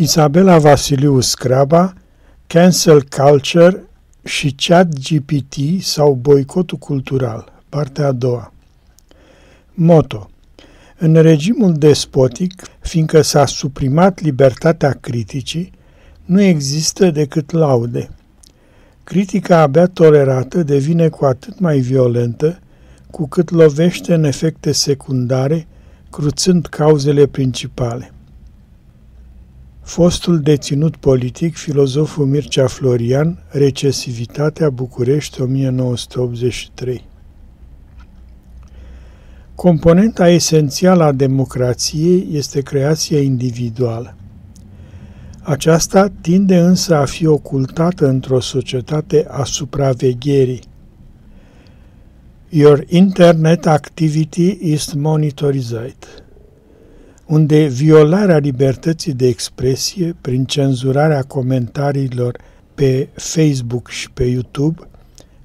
Isabela Vasiliu Scraba, Cancel Culture și Chat GPT sau boicotul cultural, partea a doua. Moto În regimul despotic, fiindcă s-a suprimat libertatea criticii, nu există decât laude. Critica abia tolerată devine cu atât mai violentă cu cât lovește în efecte secundare, cruțând cauzele principale. Fostul deținut politic, filozoful Mircea Florian, Recesivitatea București 1983 Componenta esențială a democrației este creația individuală. Aceasta tinde însă a fi ocultată într-o societate a supravegherii. Your internet activity is monitorized unde violarea libertății de expresie prin cenzurarea comentariilor pe Facebook și pe YouTube,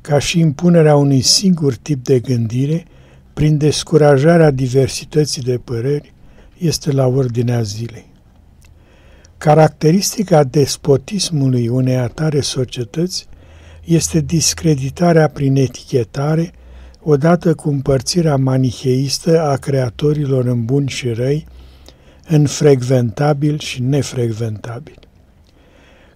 ca și impunerea unui singur tip de gândire, prin descurajarea diversității de păreri, este la ordinea zilei. Caracteristica despotismului unei atare societăți este discreditarea prin etichetare, odată cu împărțirea manicheistă a creatorilor în buni și răi, în frecventabil și nefrecventabil.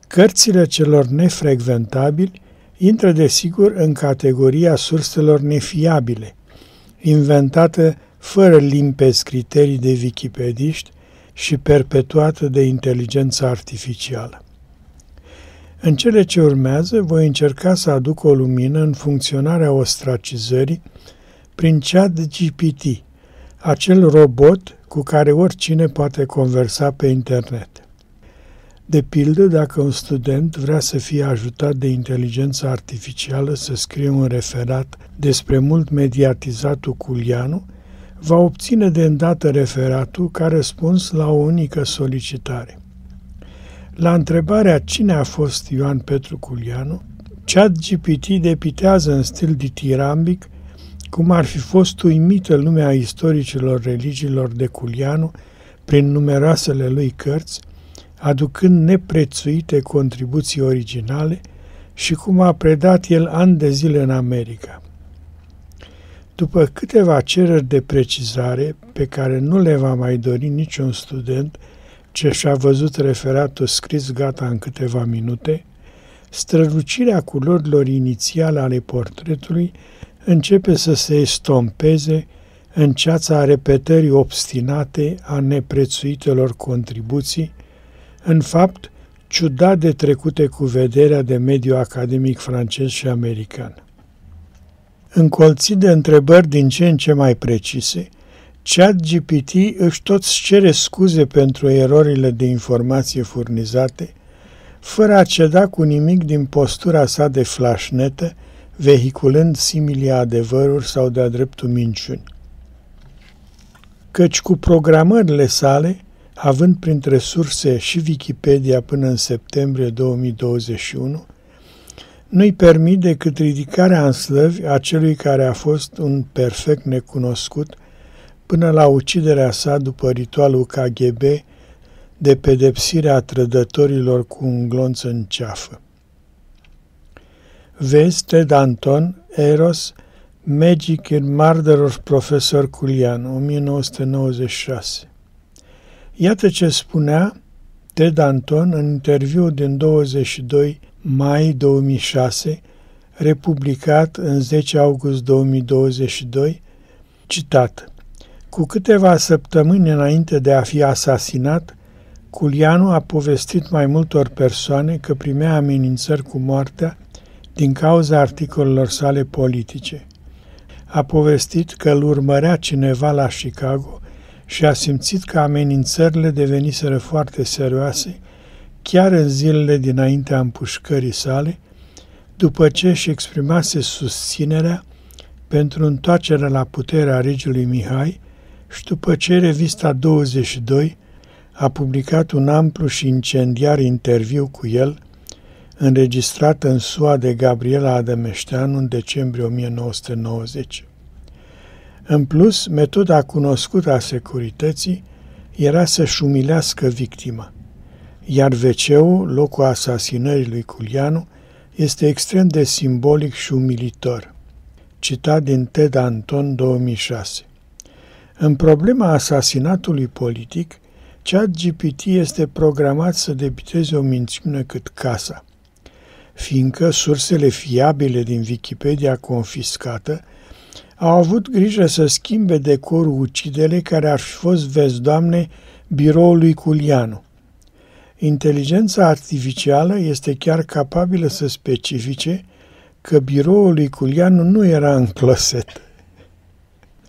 Cărțile celor nefrecventabili intră desigur în categoria surselor nefiabile, inventată fără limpezi criterii de wikipediști și perpetuată de inteligența artificială. În cele ce urmează, voi încerca să aduc o lumină în funcționarea ostracizării prin chat GPT, acel robot cu care oricine poate conversa pe internet. De pildă, dacă un student vrea să fie ajutat de inteligența artificială să scrie un referat despre mult mediatizatul Culianu, va obține de îndată referatul ca răspuns la o unică solicitare. La întrebarea cine a fost Ioan Petru Culianu, ChatGPT depitează în stil ditirambic cum ar fi fost uimită lumea istoricilor religiilor de Culianu prin numeroasele lui cărți, aducând neprețuite contribuții originale și cum a predat el ani de zile în America. După câteva cereri de precizare, pe care nu le va mai dori niciun student ce și-a văzut referatul scris gata în câteva minute, strălucirea culorilor inițiale ale portretului începe să se estompeze în ceața repetării obstinate a neprețuitelor contribuții, în fapt ciudat de trecute cu vederea de mediu academic francez și american. Încolțit de întrebări din ce în ce mai precise, ChatGPT își tot cere scuze pentru erorile de informație furnizate, fără a ceda cu nimic din postura sa de flașnetă vehiculând simile adevăruri sau de-a dreptul minciuni. Căci cu programările sale, având printre surse și Wikipedia până în septembrie 2021, nu-i permit decât ridicarea în slăvi a celui care a fost un perfect necunoscut până la uciderea sa după ritualul KGB de pedepsirea trădătorilor cu un glonț în ceafă. Vezi Ted Anton, Eros, Magic in Murder of Professor Culian, 1996. Iată ce spunea Ted Anton în interviu din 22 mai 2006, republicat în 10 august 2022, citat. Cu câteva săptămâni înainte de a fi asasinat, Culianu a povestit mai multor persoane că primea amenințări cu moartea din cauza articolelor sale politice. A povestit că îl urmărea cineva la Chicago și a simțit că amenințările deveniseră foarte serioase chiar în zilele dinaintea împușcării sale, după ce își exprimase susținerea pentru întoarcerea la puterea regelui Mihai și după ce revista 22 a publicat un amplu și incendiar interviu cu el înregistrată în SUA de Gabriela Adămeșteanu în decembrie 1990. În plus, metoda cunoscută a securității era să-și umilească victima. iar wc locul asasinării lui Culianu, este extrem de simbolic și umilitor. Citat din Ted Anton 2006 În problema asasinatului politic, ChatGPT este programat să debiteze o minciună cât casa, fiindcă sursele fiabile din Wikipedia confiscată au avut grijă să schimbe decorul ucidele care ar fi fost, vezi, doamne, biroul lui Culianu. Inteligența artificială este chiar capabilă să specifice că biroul lui Culianu nu era în closet.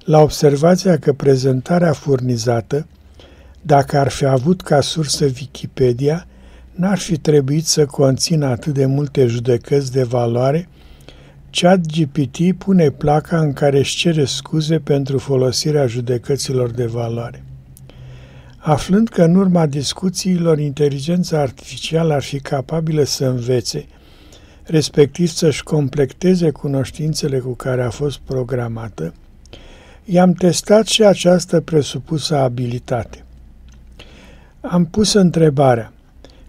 La observația că prezentarea furnizată, dacă ar fi avut ca sursă Wikipedia, n-ar fi trebuit să conțină atât de multe judecăți de valoare, ChatGPT pune placa în care își cere scuze pentru folosirea judecăților de valoare. Aflând că în urma discuțiilor inteligența artificială ar fi capabilă să învețe, respectiv să-și completeze cunoștințele cu care a fost programată, i-am testat și această presupusă abilitate. Am pus întrebarea,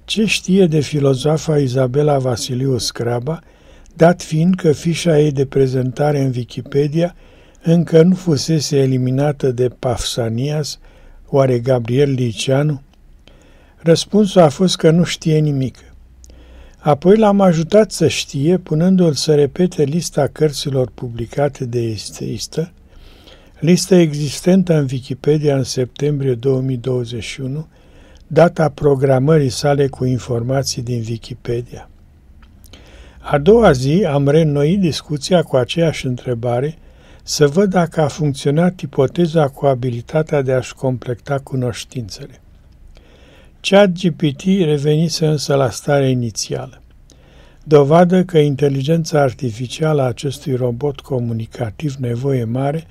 ce știe de filozofa Izabela Vasiliu Scraba, dat fiind că fișa ei de prezentare în Wikipedia încă nu fusese eliminată de Pafsanias, oare Gabriel Liceanu? Răspunsul a fost că nu știe nimic. Apoi l-am ajutat să știe, punându-l să repete lista cărților publicate de esteistă, lista existentă în Wikipedia în septembrie 2021, data programării sale cu informații din Wikipedia. A doua zi am reînnoit discuția cu aceeași întrebare să văd dacă a funcționat ipoteza cu abilitatea de a-și completa cunoștințele. Chat GPT revenise însă la starea inițială. Dovadă că inteligența artificială a acestui robot comunicativ nevoie mare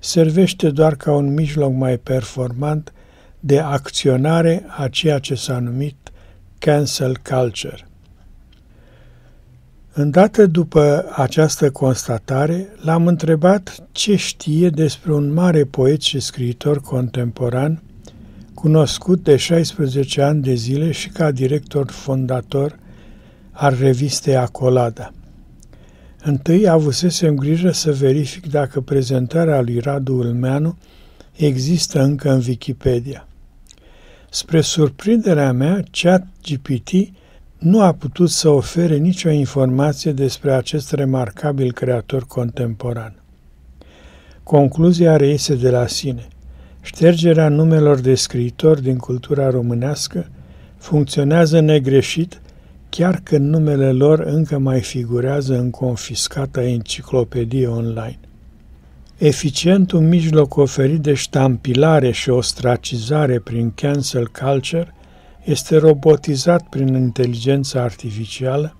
servește doar ca un mijloc mai performant de acționare a ceea ce s-a numit cancel culture. Îndată după această constatare, l-am întrebat ce știe despre un mare poet și scriitor contemporan, cunoscut de 16 ani de zile și ca director fondator al revistei Acolada. Întâi avusesem grijă să verific dacă prezentarea lui Radu Ulmeanu există încă în Wikipedia. Spre surprinderea mea, chat GPT nu a putut să ofere nicio informație despre acest remarcabil creator contemporan. Concluzia reiese de la sine. Ștergerea numelor de scriitori din cultura românească funcționează negreșit, chiar când numele lor încă mai figurează în confiscata enciclopedie online. Eficient un mijloc oferit de ștampilare și ostracizare prin cancel culture este robotizat prin inteligența artificială,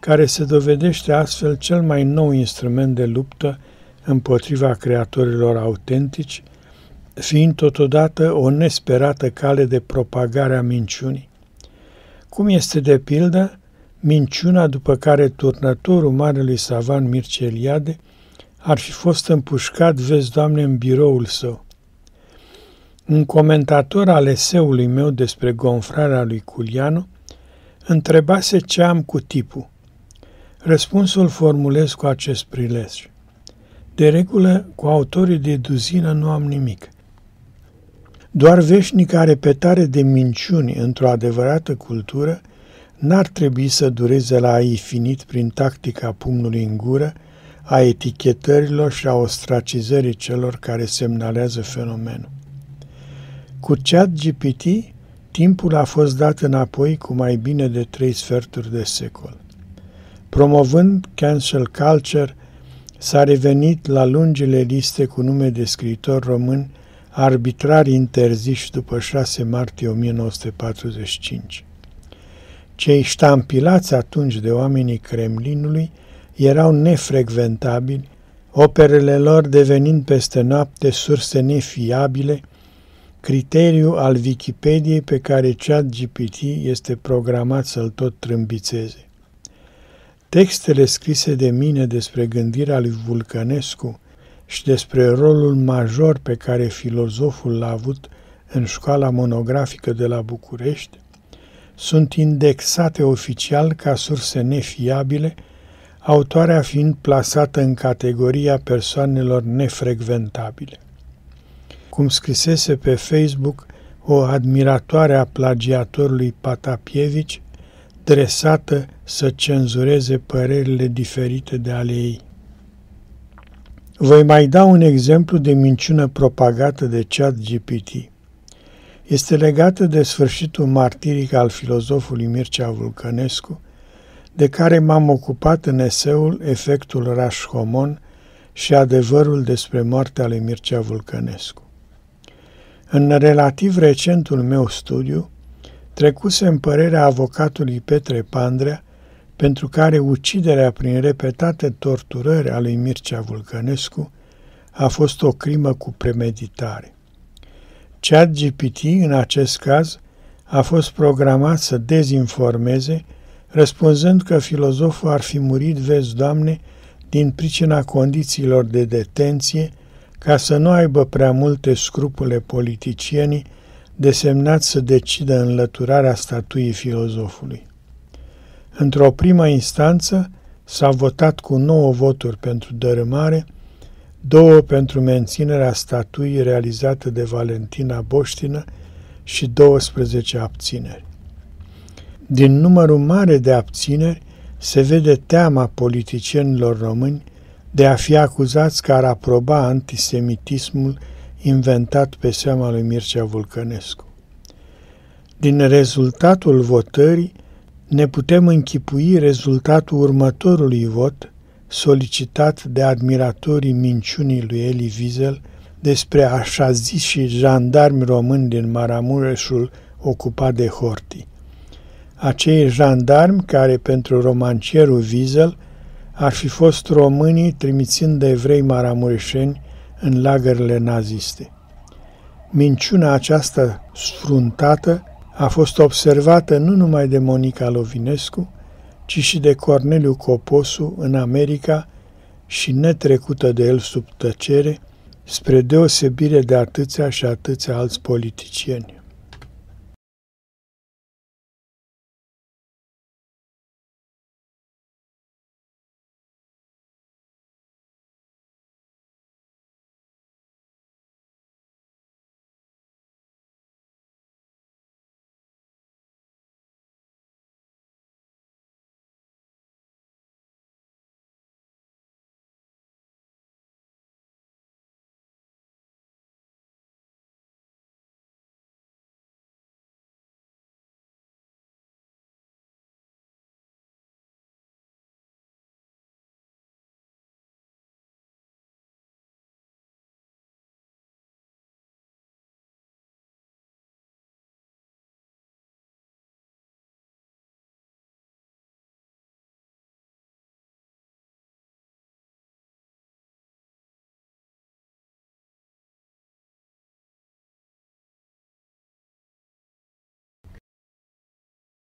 care se dovedește astfel cel mai nou instrument de luptă împotriva creatorilor autentici, fiind totodată o nesperată cale de propagare a minciunii. Cum este de pildă minciuna după care turnătorul marelui savan Mircea Eliade ar fi fost împușcat, vezi, Doamne, în biroul său. Un comentator al eseului meu despre gonfrarea lui Culianu întrebase ce am cu tipul. Răspunsul formulez cu acest prilej. De regulă, cu autorii de duzină nu am nimic. Doar veșnica repetare de minciuni într-o adevărată cultură n-ar trebui să dureze la infinit prin tactica pumnului în gură, a etichetărilor și a ostracizării celor care semnalează fenomenul. Cu chat GPT, timpul a fost dat înapoi cu mai bine de trei sferturi de secol. Promovând cancel culture, s-a revenit la lungile liste cu nume de scriitori români arbitrar interziși după 6 martie 1945. Cei ștampilați atunci de oamenii Kremlinului erau nefrecventabili, operele lor devenind peste noapte surse nefiabile, criteriu al Wikipediei pe care ChatGPT este programat să-l tot trâmbițeze. Textele scrise de mine despre gândirea lui Vulcănescu și despre rolul major pe care filozoful l-a avut în școala monografică de la București sunt indexate oficial ca surse nefiabile, autoarea fiind plasată în categoria persoanelor nefrecventabile. Cum scrisese pe Facebook o admiratoare a plagiatorului Patapievici, dresată să cenzureze părerile diferite de ale ei. Voi mai da un exemplu de minciună propagată de chat GPT. Este legată de sfârșitul martiric al filozofului Mircea Vulcănescu, de care m-am ocupat în eseul Efectul Rashomon și adevărul despre moartea lui Mircea Vulcănescu. În relativ recentul meu studiu, trecuse în părerea avocatului Petre Pandrea, pentru care uciderea prin repetate torturări a lui Mircea Vulcănescu a fost o crimă cu premeditare. Chat GPT, în acest caz, a fost programat să dezinformeze, răspunzând că filozoful ar fi murit, vezi, Doamne, din pricina condițiilor de detenție, ca să nu aibă prea multe scrupule politicienii desemnați să decidă înlăturarea statuii filozofului. Într-o primă instanță s-a votat cu 9 voturi pentru dărâmare, două pentru menținerea statuii realizată de Valentina Boștină și 12 abțineri. Din numărul mare de abțineri se vede teama politicienilor români de a fi acuzați că ar aproba antisemitismul inventat pe seama lui Mircea Vulcănescu. Din rezultatul votării ne putem închipui rezultatul următorului vot solicitat de admiratorii minciunii lui Eli Wiesel despre așa zis și jandarmi români din Maramureșul ocupat de Horti. Acei jandarmi care pentru romancierul Wiesel ar fi fost românii trimițind de evrei maramureșeni în lagările naziste. Minciuna aceasta sfruntată a fost observată nu numai de Monica Lovinescu, ci și de Corneliu Coposu în America și netrecută de el sub tăcere, spre deosebire de atâția și atâția alți politicieni.